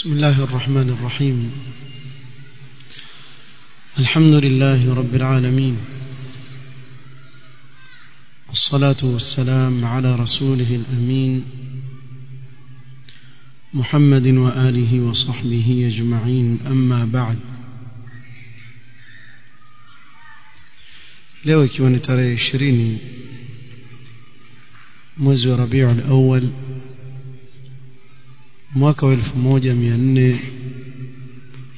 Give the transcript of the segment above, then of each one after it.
بسم الله الرحمن الرحيم. الحمد لله رب العالمين. والصلاة والسلام على رسوله الأمين محمد وآله وصحبه أجمعين أما بعد. leo ikiwa ishirini mwezi wa rabiul awal mwaka wa elfu moja mia nne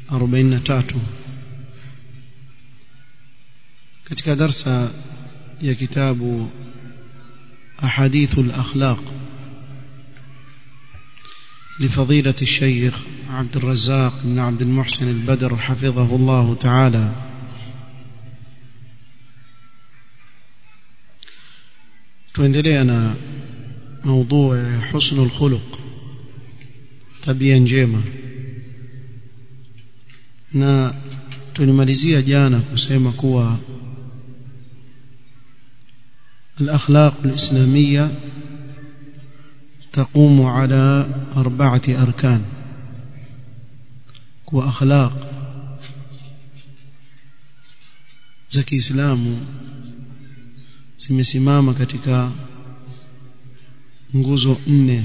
arobaini na tatu. Katika darsa ya kitabu أحاديث الأخلاق لفضيلة الشيخ عبد الرزاق بن عبد المحسن البدر حفظه الله تعالى na موضوع حسن الخلق tabia njema. Na tulimalizia jana kusema kuwa الأخلاق الإسلامية تقوم على أربعة أركان أخلاق زكي إسلام سمي سمامة كتك نغوزو إني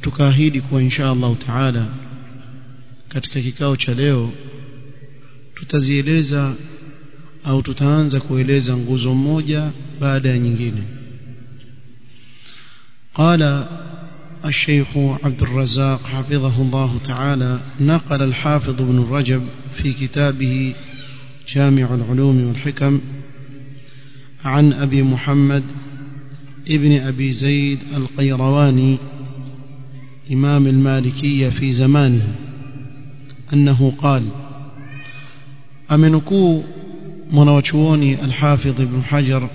tukaahidi kuwa insha Allah taala katika kikao cha leo tutazieleza au tutaanza kueleza nguzo moja baada ya nyingine قال الشيخ عبد الرزاق حفظه الله تعالى نقل الحافظ ابن رجب في كتابه جامع العلوم والحكم عن أبي محمد ابن أبي زيد القيرواني إمام المالكية في زمانه أنه قال أمنكو مروشوني الحافظ ابن حجر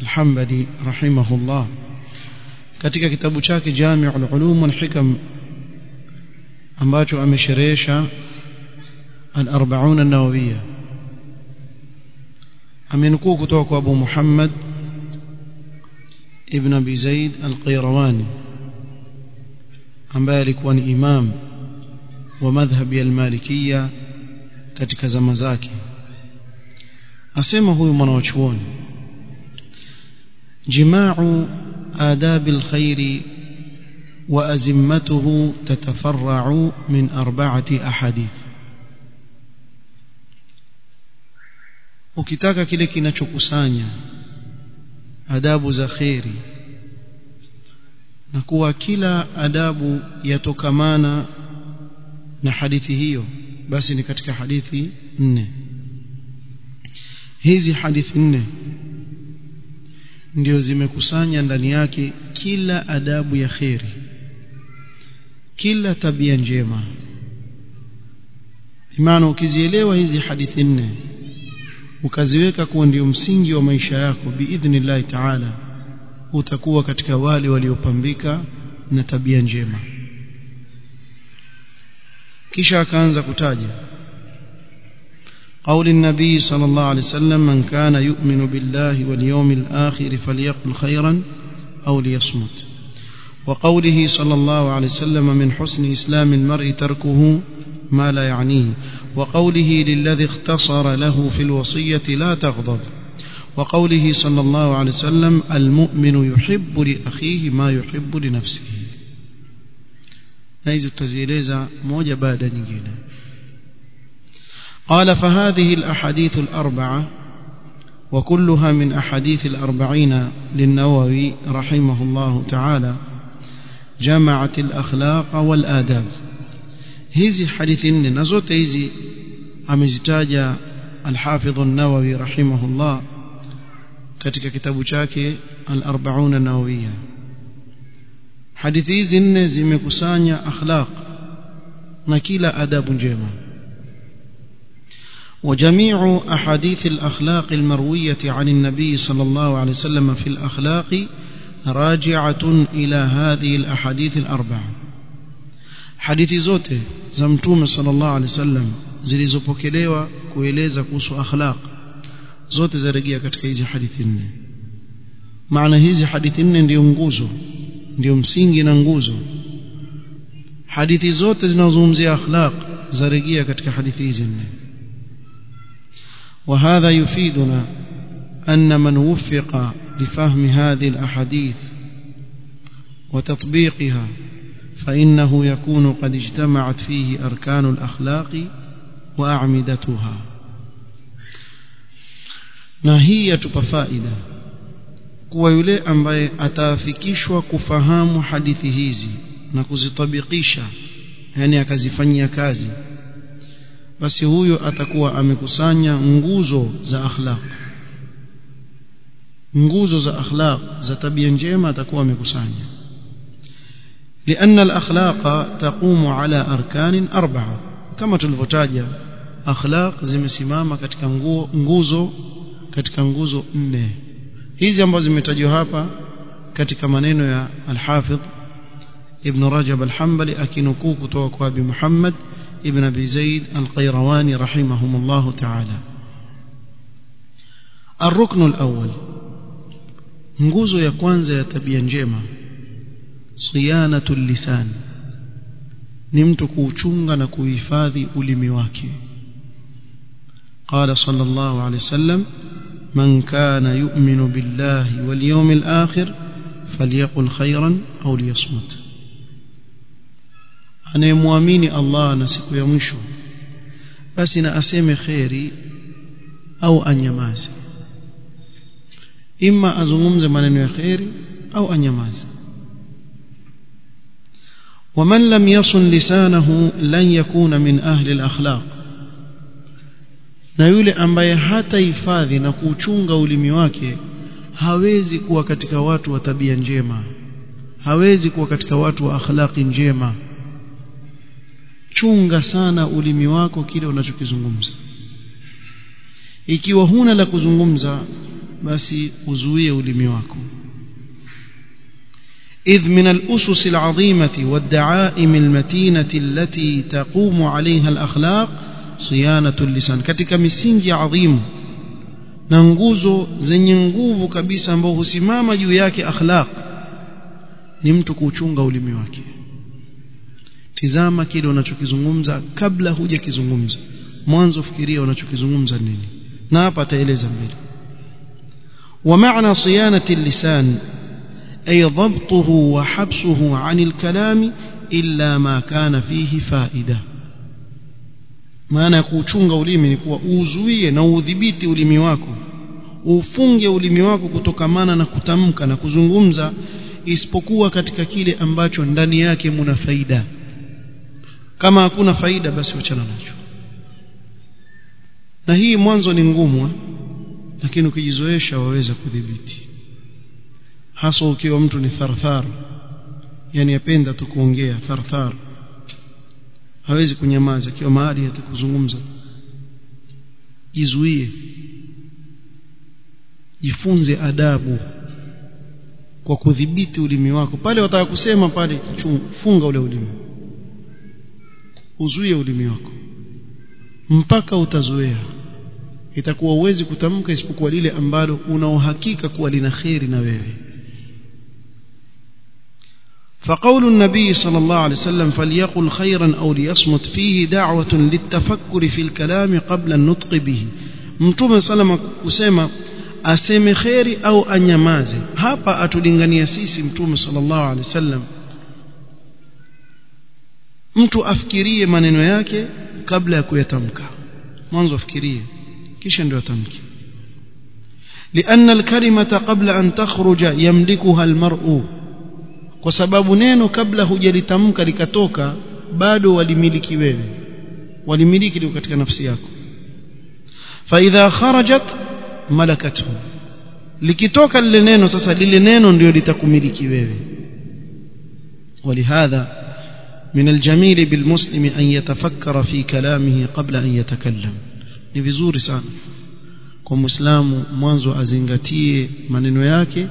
الحنبلي رحمه الله كتك كتاب شاك جامع العلوم والحكم أمباتو أمشريشا الأربعون النووية. أمنكو كتوك أبو محمد ابن أبي زيد القيرواني. Ambaye alikuwa ni imam wa madhhabi al-Malikiyya katika zama zake asema huyu mwanachuoni jima'u آداب الخير وأزمته تتفرع من أربعة أحاديث ukitaka kile kinachokusanya adabu za kheri na kuwa kila adabu yatokamana na hadithi hiyo. Basi ni katika hadithi nne. Hizi hadithi nne ndio zimekusanya ndani yake kila adabu ya kheri kila tabia njema. Maana ukizielewa hizi hadithi nne ukaziweka kuwa ndio msingi wa maisha yako biidhnillahi taala utakuwa katika wale waliopambika na tabia njema. Kisha akaanza kutaja قول النبي صلى الله عليه وسلم من كان يؤمن بالله واليوم الآخر فليقل خيرا أو ليصمت وقوله صلى الله عليه وسلم من حسن إسلام المرء تركه ما لا يعنيه وقوله للذي اختصر له في الوصية لا تغضب وقوله صلى الله عليه وسلم المؤمن يحب لأخيه ما يحب لنفسه. نايز التزيليزة موجة بعد نجينا قال فهذه الأحاديث الأربعة وكلها من أحاديث الأربعين للنووي رحمه الله تعالى جمعت الأخلاق والآداب. hadithi nne na zote hizi amezitaja alhafidh an-nawawi rahimahullah كتك kitabu شاكي الأربعون النووية حديثي زن hadithi hizi nne zimekusanya أداب جيمة وجميع أحاديث الأخلاق المروية عن النبي صلى الله عليه وسلم في الأخلاق راجعة إلى هذه الأحاديث الأربعة حديث زوته زمتوم صلى الله عليه وسلم زلزو بوكيليوا كويليزا كوسو أخلاق zote zarejea katika hizi hadithi nne maana hizi hadithi nne ndio nguzo ndio msingi na nguzo hadithi zote zinazozungumzia akhlaq zarejea katika hadithi hizi nne وهذا يفيدنا أن من وفق لفهم هذه الأحاديث وتطبيقها فإنه يكون قد اجتمعت فيه أركان الأخلاق وأعمدتها na hii yatupa faida kuwa yule ambaye ataafikishwa kufahamu hadithi hizi na kuzitabikisha yani akazifanyia kazi basi huyo atakuwa amekusanya nguzo za akhlaq nguzo za akhlaq za tabia njema atakuwa amekusanya لأن الأخلاق تقوم على أركان أربعة كما تلفتاجا أخلاق zimesimama katika nguzo katika nguzo nne hizi ambazo zimetajwa hapa katika maneno ya Al-Hafidh Ibn Rajab Al-Hanbali akinukuu kutoka kwa Abi Muhammad Ibn Abi Zaid Al-Qayrawani rahimahumullah ta'ala الركن الأول nguzo ya kwanza ya tabia njema siyanatul lisan ni mtu kuuchunga na kuhifadhi ulimi wake صلى الله عليه وسلم من كان يؤمن بالله واليوم الآخر فليقل خيرا أو ليصمت. أنا مؤمن الله نسيك يا بس أنا خيري أو أن يمازي إما أزوم زمان خيري أو أن يمازي ومن لم يصن لسانه لن يكون من أهل الأخلاق. na yule ambaye hatahifadhi na kuchunga ulimi wake hawezi kuwa katika watu wa tabia njema hawezi kuwa katika watu wa akhlaqi njema chunga sana ulimi wako kile unachokizungumza ikiwa huna la kuzungumza basi uzuie ulimi wako إذ من الأسس العظيمة والدعائم المتينة التي تقوم عليها الأخلاق صيانة اللسان katika misingi adhimu na nguzo zenye nguvu kabisa ambao husimama juu yake akhlaq ni mtu kuchunga ulimi wake tizama kile unachokizungumza kabla hujakizungumza mwanzo fikiria unachokizungumza nini na hapa ataeleza mbele ومعنى صيانة اللسان أي ضبطه وحبسه عن الكلام إلا ما كان فيه فائدة maana ya kuuchunga ulimi ni kuwa uuzuie na udhibiti ulimi wako. Ufunge ulimi wako kutokamana na kutamka na kuzungumza isipokuwa katika kile ambacho ndani yake muna faida. Kama hakuna faida basi wachana nacho. Na hii mwanzo ni ngumu lakini ukijizoesha waweza kudhibiti. Hasa ukiwa mtu ni tharthar yani apenda tu kuongea tharthar hawezi kunyamaza kiwa mahali atakuzungumza. Jizuie. Jifunze adabu kwa kudhibiti ulimi wako. Pale wataka kusema pale funga ule ulimi. Uzuie ulimi wako. Mpaka utazoea. Itakuwa uwezi kutamka isipokuwa lile ambalo una uhakika kuwa lina kheri na wewe فقول النبي صلى الله عليه وسلم فليقل خيرا أو ليصمت فيه دعوة للتفكر في الكلام قبل النطق به. متوفى صلى اسما عليه وسلم خيري أو أنيمازي هابا أتلنغني سيسي متوفى صلى الله عليه وسلم. mtu afikirie maneno yake kabla ya kuyatamka mwanzo afikirie kisha ndio atamke lian alkalimata qabla an takhruja yamlikuha almaru kwa sababu neno kabla hujalitamka likatoka bado walimiliki wewe walimiliki liko katika nafsi yako فإذا خرجت ملكته likitoka lile neno sasa lile neno ndio litakumiliki wewe ولهذا من الجميل بالمسلم أن يتفكر في كلامه قبل أن يتكلم ni vizuri sana kwa muislamu mwanzo azingatie maneno yake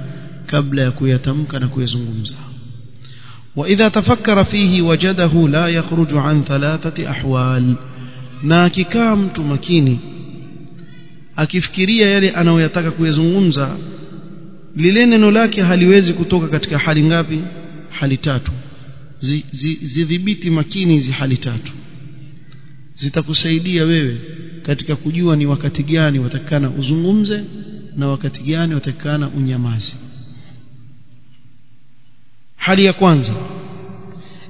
kabla ya kuyatamka na kuyazungumza وإذا تفكر فيه وجده لا يخرج عن ثلاثة أحوال na akikaa mtu makini akifikiria yale anayoyataka kuyazungumza lile neno lake haliwezi kutoka katika hali ngapi hali tatu zidhibiti zi, makini hizi hali tatu zitakusaidia wewe katika kujua ni wakati gani watakikana uzungumze na wakati gani watakikana unyamaze hali ya kwanza.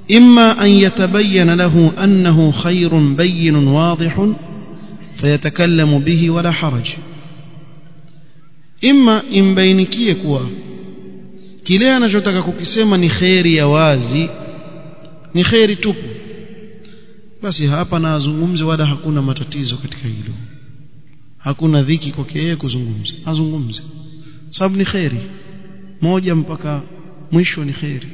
Imma an yatabayyana lahu annahu khairun bayyinun wadihun fayatakallamu bihi wala haraj. Imma imbainikie kuwa kile anachotaka kukisema ni kheri ya wazi ni kheri tupu. Basi hapa na azungumze wala hakuna matatizo katika hilo. Hakuna dhiki kwake yeye kuzungumza. Azungumze. Sababu ni kheri. Moja mpaka mwisho ni khairi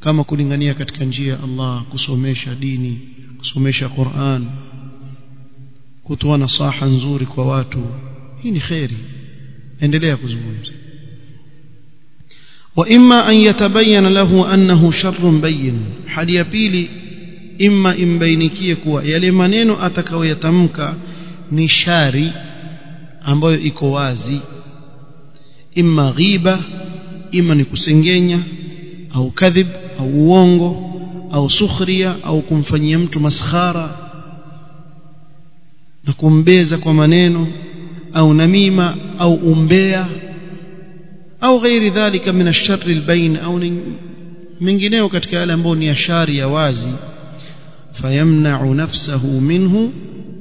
kama kulingania katika njia ya Allah kusomesha dini kusomesha Qur'an kutoa nasaha nzuri kwa watu hii ni khairi endelea kuzungumza. Wa imma an yatabayyana lahu annahu sharrun bayyin. Hali ya pili imma imbainikie kuwa yale maneno atakayoyatamka ni shari ambayo iko wazi. Imma ghiba imma ni kusengenya au kadhib au uongo au sukhria au kumfanyia mtu maskhara na kumbeza kwa maneno au namima au umbea au ghairi dhalika min ash-sharri al-bayn au mengineo katika yale ambayo ni ashari ya wazi. Fayamna'u nafsahu minhu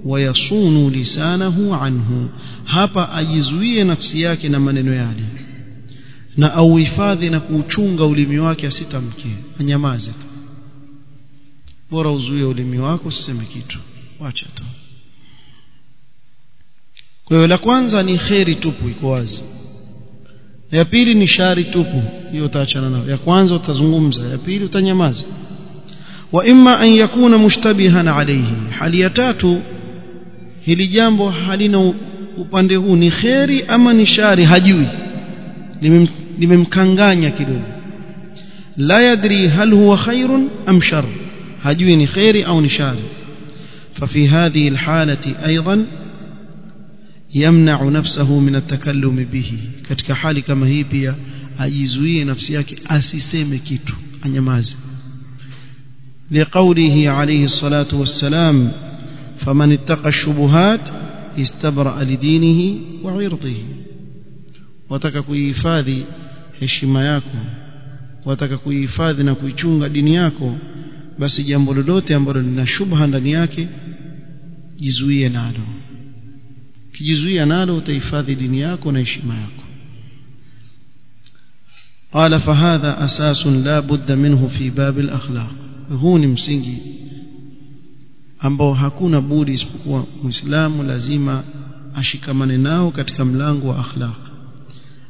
wayasunu lisanahu anhu. Hapa ajizuie nafsi yake na maneno yale na auhifadhi na kuuchunga ulimi wake asitamkie. Anyamaze tu. Bora uzuie ulimi wako usiseme kitu. Wacha tu. Kwa hiyo la kwanza ni kheri tupu iko wazi. Ya pili ni shari tupu hiyo utaachana nayo. Ya kwanza utazungumza ya pili utanyamaza. Wa imma an yakuna mushtabihan alayhi. Hali ya tatu hili jambo halina upande huu. Ni kheri ama ni shari? Hajui limemkanganya kidogo la yadri hal huwa khairun am shar hajui ni kheri au ni shari ففي هذه الحالة أيضا يمنع نفسه من التكلم به katika hali kama hii pia ajizuie nafsi yake asiseme kitu anyamaze لقوله عليه الصلاة والسلام فمن اتقى الشبهات استبرأ لدينه وعرضه wataka kuihifadhi heshima yako wataka kuihifadhi na kuichunga dini yako basi jambo lolote ambalo lina shubha ndani yake jizuie nalo kijizuia nalo utahifadhi dini yako na heshima yako قال فهذا أساس لا بد منه في باب الأخلاق huu ni msingi ambao hakuna budi isipokuwa muislamu lazima ashikamane nao katika mlango wa akhlaq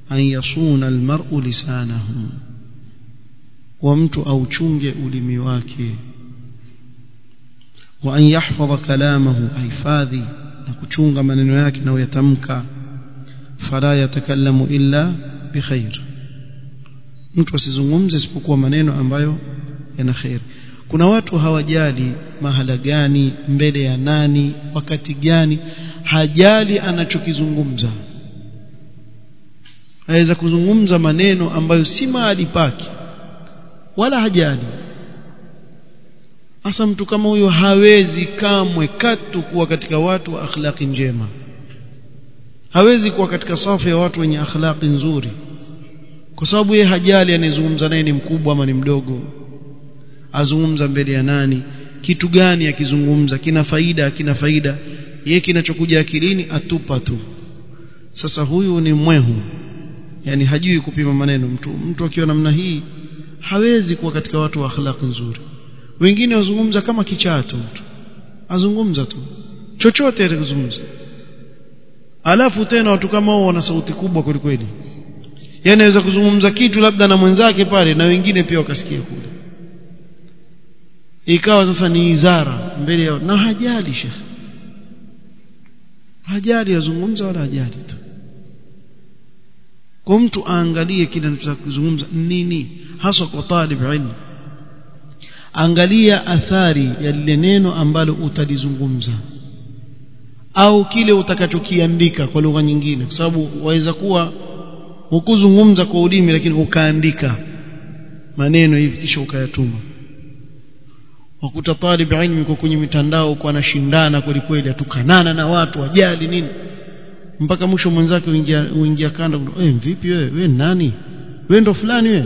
an yasuna almar'u lisanahu. Wa mtu auchunge ulimi wake. Wa an yahfadha kalamahu ahifadhi na kuchunga maneno yake na uyatamka. Fala yatakallamu illa bikhair mtu asizungumze isipokuwa maneno ambayo yana khair. Kuna watu hawajali mahala gani mbele ya nani wakati gani. Hajali anachokizungumza aweza kuzungumza maneno ambayo si mahali pake wala hajali. Hasa mtu kama huyo hawezi kamwe katu kuwa katika watu wa akhlaqi njema. Hawezi kuwa katika safu ya watu wenye akhlaqi nzuri kwa sababu yeye hajali anayezungumza naye ni mkubwa ama ni mdogo. Azungumza mbele ya nani? Kitu gani akizungumza? Kina faida kina faida? Yeye kinachokuja akilini atupa tu. Sasa huyu ni mwehu yani hajui kupima maneno mtu. Mtu akiwa namna hii hawezi kuwa katika watu wa akhlaq nzuri. Wengine wazungumza kama kichaa tu mtu. Azungumza tu. Chochote atakuzungumza alafu tena watu kama hao wana sauti kubwa kweli kweli. Yeye anaweza kuzungumza kitu labda na mwenzake pale na wengine pia wakasikia kule. Ikawa sasa ni izara mbele yao na hajali shekhi hajali azungumza wala hajali tu kwa mtu aangalie kile anachozungumza nini? Haswa kwa talib ilmu. Angalia athari ya lile neno ambalo utalizungumza. Au kile utakachokiandika kwa lugha nyingine. Kwa sababu waweza kuwa hukuzungumza kwa ulimi lakini ukaandika maneno hivi kisha ukayatuma. Wakuta talib ilmi kwa kwenye mitandao kwa anashindana kweli kweli atukanana na watu ajali nini mpaka mwisho mwenzake uingia uingia kanda eh vipi wewe? Wewe nani? Wewe ndo fulani wewe?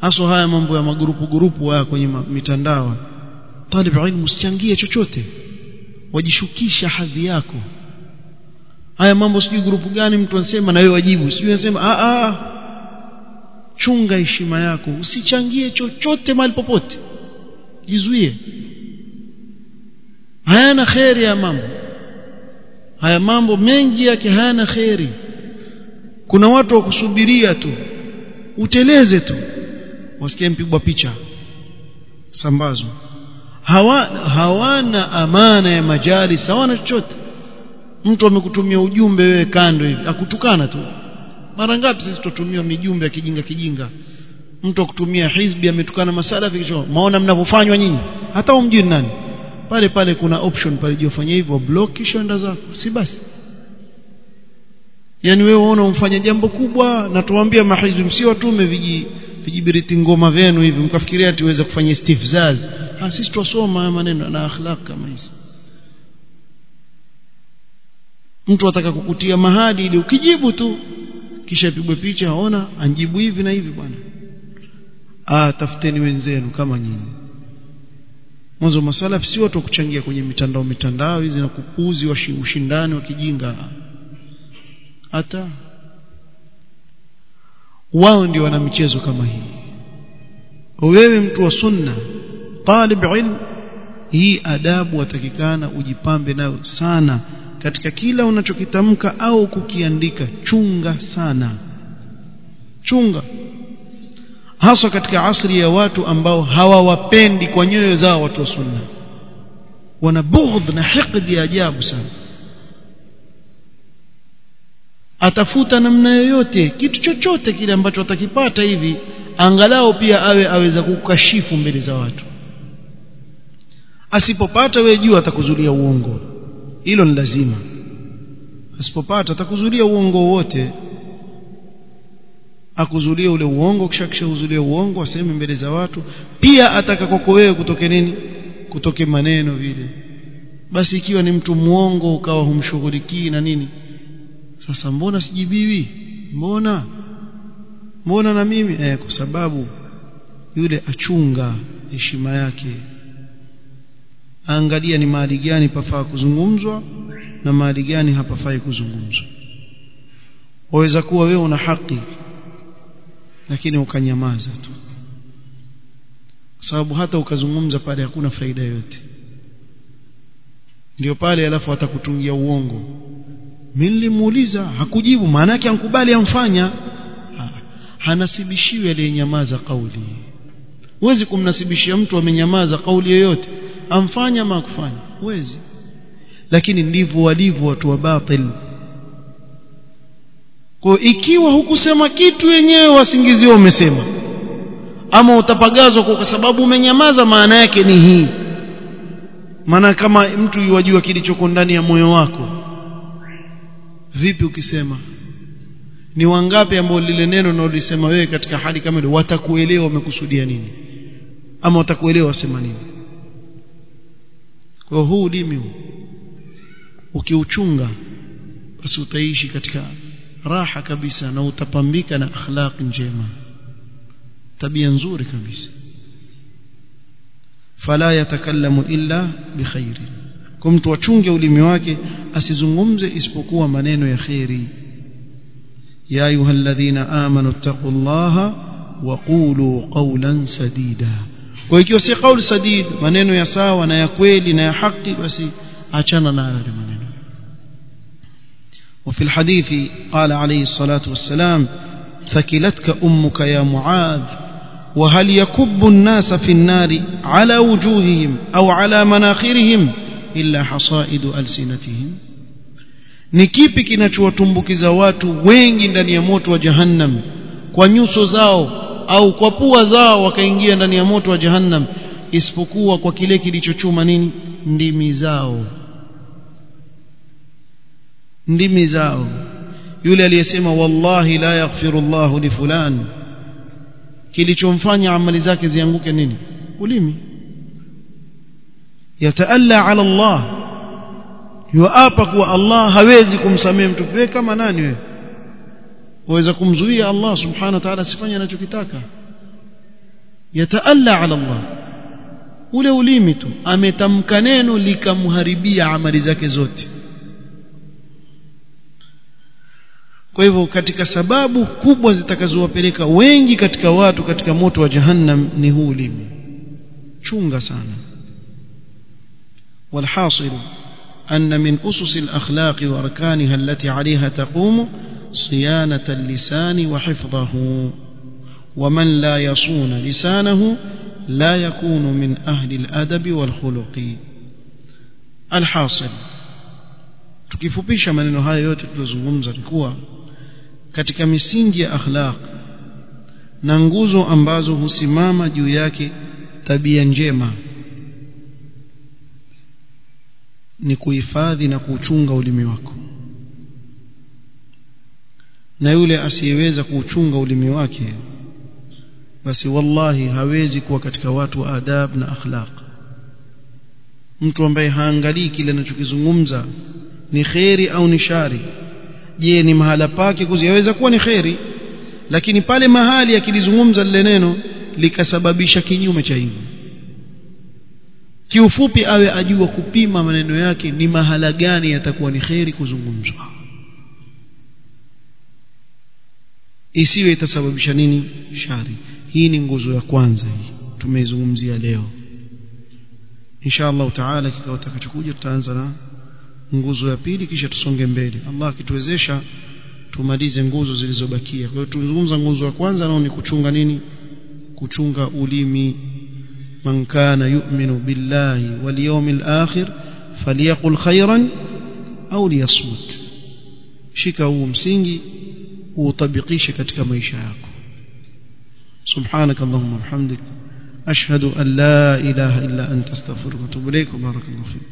Haso haya mambo ya magurupu gurupu haya kwenye mitandao. Talib ilmu usichangie chochote. Wajishukisha hadhi yako. Haya mambo sijui grupu gani mtu anasema na wewe wajibu. Sijui anasema a a chunga heshima yako. Usichangie chochote mahali popote. Jizuie. Hayana kheri ya mambo haya mambo mengi yake hayana kheri. Kuna watu wa kusubiria tu. Uteleze tu. Wasikie mpigwa picha. Sambazwa hawa, hawana amana ya majalis hawana chochote. Mtu amekutumia ujumbe wewe kando hivi. Akutukana tu. Mara ngapi sisi tutumia mijumbe ya kijinga kijinga? Mtu akutumia hizbi ametukana masalafi kisho maona mnavyofanywa nyinyi. Hata umjui nani pale pale kuna option pale jiofanya hivyo block kisha enda zako. Si basi. Yani wewe unaona umfanya jambo kubwa na tuambia mahizbi msiwatume viji vijibiriti ngoma vyenu hivi mkafikiria ati uweze kufanya istifzaz. Ha sisi tusoma maneno na akhlaq kama hizi mtu ataka kukutia mahadi ili ukijibu tu kisha pigwe picha aona anjibu hivi na hivi bwana. Ah tafuteni wenzenu kama nyinyi mwanzo masalaf si watu kuchangia kwenye mitandao mitandao hizi na kupuzi wa ushindani wa kijinga hata wao ndio wana michezo kama hii. Wewe mtu wa sunna talib ilm hii adabu watakikana ujipambe nayo sana katika kila unachokitamka au kukiandika. Chunga sana. Chunga hasa katika asri ya watu ambao hawawapendi kwa nyoyo zao watu wa sunna. Wana bughdh na hiqd ya ajabu sana. Atafuta namna yoyote kitu chochote kile ambacho atakipata hivi angalau pia awe aweza kukashifu mbele za watu. Asipopata wewe jua atakuzulia uongo. Hilo ni lazima. Asipopata atakuzulia uongo wote akuzulia ule uongo kisha kisha uzulie uongo aseme mbele za watu pia ataka kwako wewe kutoke nini? Kutoke maneno vile. Basi ikiwa ni mtu muongo ukawa humshughulikii na nini? Sasa mbona sijibiwi? Mbona? Mbona na mimi? Eh, kwa sababu yule achunga heshima yake. Angalia ni mahali gani pafaa kuzungumzwa na mahali gani hapafai kuzungumzwa. Waweza kuwa wewe una haki lakini ukanyamaza tu. Sababu hata ukazungumza pale hakuna faida yoyote. Ndio pale alafu atakutungia uongo. Mimi nilimuuliza hakujibu. Maana yake ankubali amfanya hanasibishiwi aliyenyamaza kauli. Huwezi kumnasibishia mtu amenyamaza kauli yoyote. Amfanya ama kufanya huwezi. Lakini ndivyo walivyo watu wa batil kwa ikiwa hukusema kitu wenyewe wasingizio umesema. Ama utapagazwa kwa sababu umenyamaza maana yake ni hii. Maana kama mtu yuwajua kilichoko ndani ya moyo wako. Vipi ukisema? Ni wangapi ambao lile neno unalolisema wewe katika hali kama ile watakuelewa wamekusudia nini? Ama watakuelewa wasema nini? Kwa huu ulimi ukiuchunga basi utaishi katika raha kabisa na utapambika na akhlaq njema tabia nzuri kabisa fala yatakallamu illa bikhairi kwa mtu achunge ulimi wake asizungumze isipokuwa maneno ya khairi ya ayyuhalladhina amanu taqullaha wa qulu qawlan sadida kwa ikiwa si qaul sadid maneno ya sawa na ya kweli na ya haki basi achana nayo maneno وفي الحديث قال عليه الصلاة والسلام ثكلتك أمك يا معاذ وهل يكب الناس في النار على وجوههم أو على مناخرهم إلا حصائد ألسنتهم؟ نكيب كنا شوى زوات وين لن يموت وجهنم ونيوس زاو أو كبوة زاو وكين لن يموت وجهنم اسفكوا وكليك لتشوما نمي زاو ndimi zao. Yule aliyesema wallahi la yaghfiru Allah li fulan. Kilichomfanya amali zake zianguke nini? Ulimi. Yataalla ala Allah. Yuapa kuwa Allah hawezi kumsamehe mtu. Wewe kama nani wewe? Waweza kumzuia Allah subhanahu wa ta'ala asifanye anachokitaka. Yataalla ala Allah. Ule ulimi tu. Ametamka neno likamharibia amali zake zote kwa hivyo katika sababu kubwa zitakazowapeleka wengi katika watu katika moto wa jahannam ni huu ulimi. Chunga sana. والحاصل أن من أسس الأخلاق وأركانها التي عليها تقوم صيانة اللسان وحفظه ومن لا يصون لسانه لا يكون من أهل الأدب والخلق الحاصل كيف بيش من هاي يوتي تلزم katika misingi ya akhlaq na nguzo ambazo husimama juu yake tabia njema. Ni kuhifadhi na kuuchunga ulimi wako. Na yule asiyeweza kuuchunga ulimi wake basi wallahi hawezi kuwa katika watu wa adab na akhlaq. Mtu ambaye haangalii kile anachokizungumza ni kheri au ni shari je ni mahala pake yaweza kuwa ni kheri. Lakini pale mahali akilizungumza lile neno likasababisha kinyume cha hivyo. Kiufupi awe ajua kupima maneno yake ni mahala gani yatakuwa ni kheri kuzungumzwa. Isiwe itasababisha nini? Shari. Hii ni nguzo ya kwanza tumeizungumzia leo. Insha Allah taala kikao kitakachokuja tutaanza na nguzo ya pili kisha tusonge mbele. Allah akituwezesha tumalize nguzo zilizobakia. Kwa hiyo tuzungumza nguzo ya kwanza nao ni kuchunga nini? Kuchunga ulimi. Man kana yu'minu billahi wal yawmil akhir falyaqul khairan au liyasmut. Shika huu msingi uutabikishe katika maisha yako. Subhanak allahumma hamdik ashhadu an la ilaha illa anta astaghfiruka wa atubu ilayk barakallahu fik.